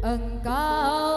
Engkau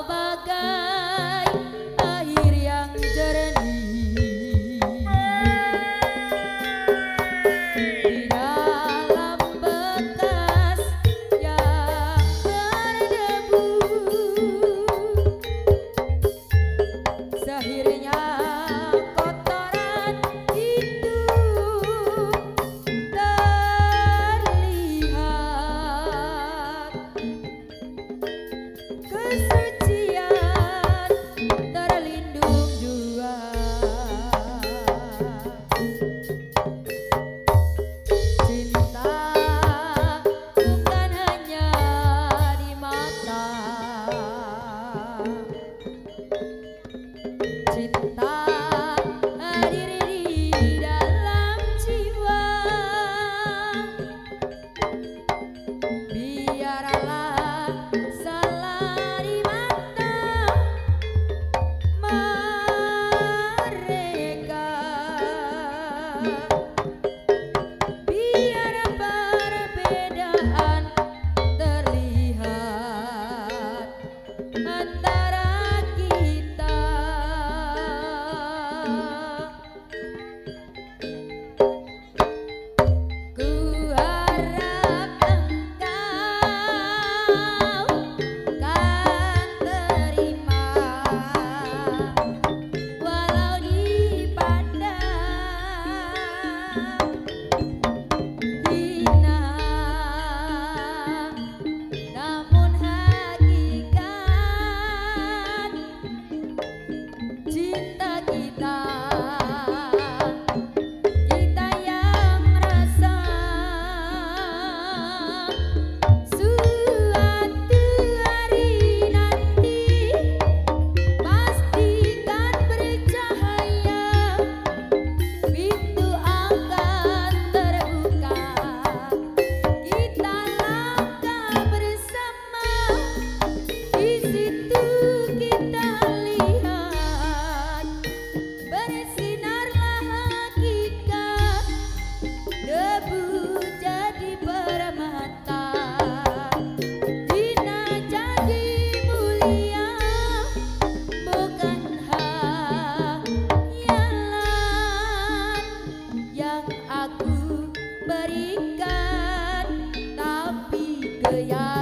yeah.